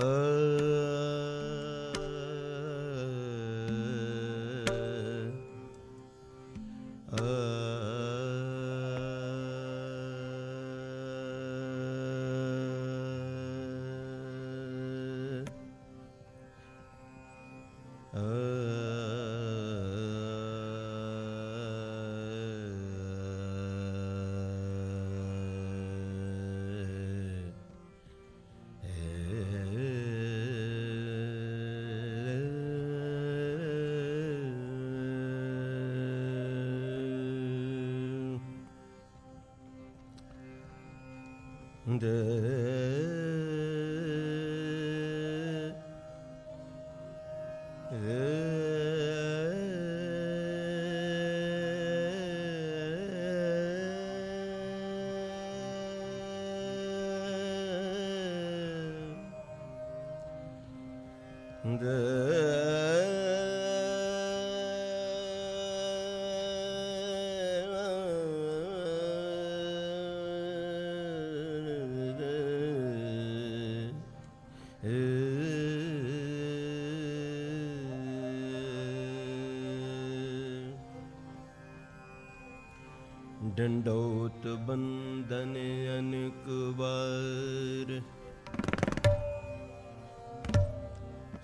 Uh the ਡੰਡੋਤ ਬੰਦਨ ਅਨਕ ਵਾਰ।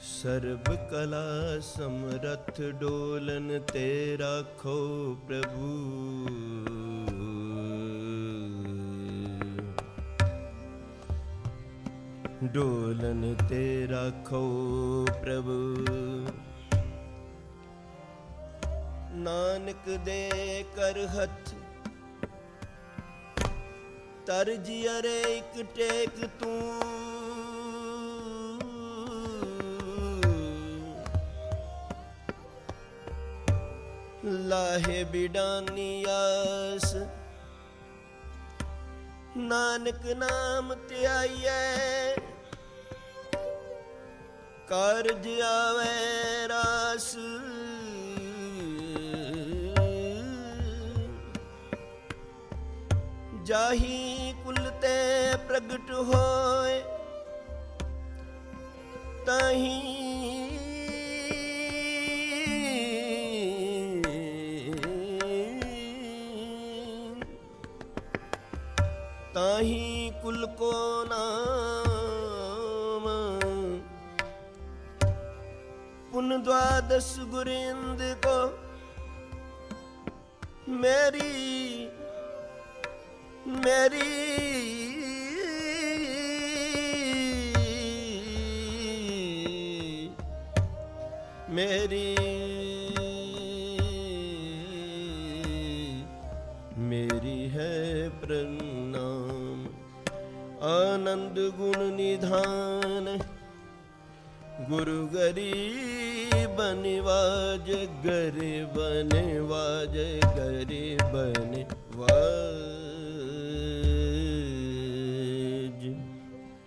ਸਰਬ ਕਲਾ ਸਮਰਥ ਡੋਲਨ ਤੇ ਰਾਖੋ ਪ੍ਰਭੂ। ਡੋਲਨ ਤੇ ਰਾਖੋ ਪ੍ਰਭੂ। ਨਾਨਕ ਦੇ ਕਰ ਹੱਥ ਤਰਜ ਅਰੇ ਇੱਕ ਟੇਕ ਤੂੰ। ਲਾਹੇ ਬਿਡਾਨੀ ਆਸ। ਨਾਨਕ ਨਾਮ ਧਿਆਈਐ ਕਰਜ਼ ਆਵੇ ਰਾਸ। ਜਾਹੀ ਕੁਲ ਤੇ ਪ੍ਰਗਟ ਹੋਏ, ਤਾਹੀ ਤਾਹੀ ਕੁਲ ਕੋ ਨਾਮ। ਪੁਨ ਦਵਾਦਸ ਗੁਰਿੰਦ ਕੋ ਮੇਰੀ ਮੇਰੀ ਮੇਰੀ ਮੇਰੀ ਹੈ ਪ੍ਰਣਾਮ। ਆਨੰਦ ਗੁਣ ਨਿਧਾਨ, ਗੁਰੂ ਗਰੀਬ ਨਿਵਾਜ ਗਰੀਬ ਨਿਵਾਜ ਗਰੀਬ ਨਿਵਾਜ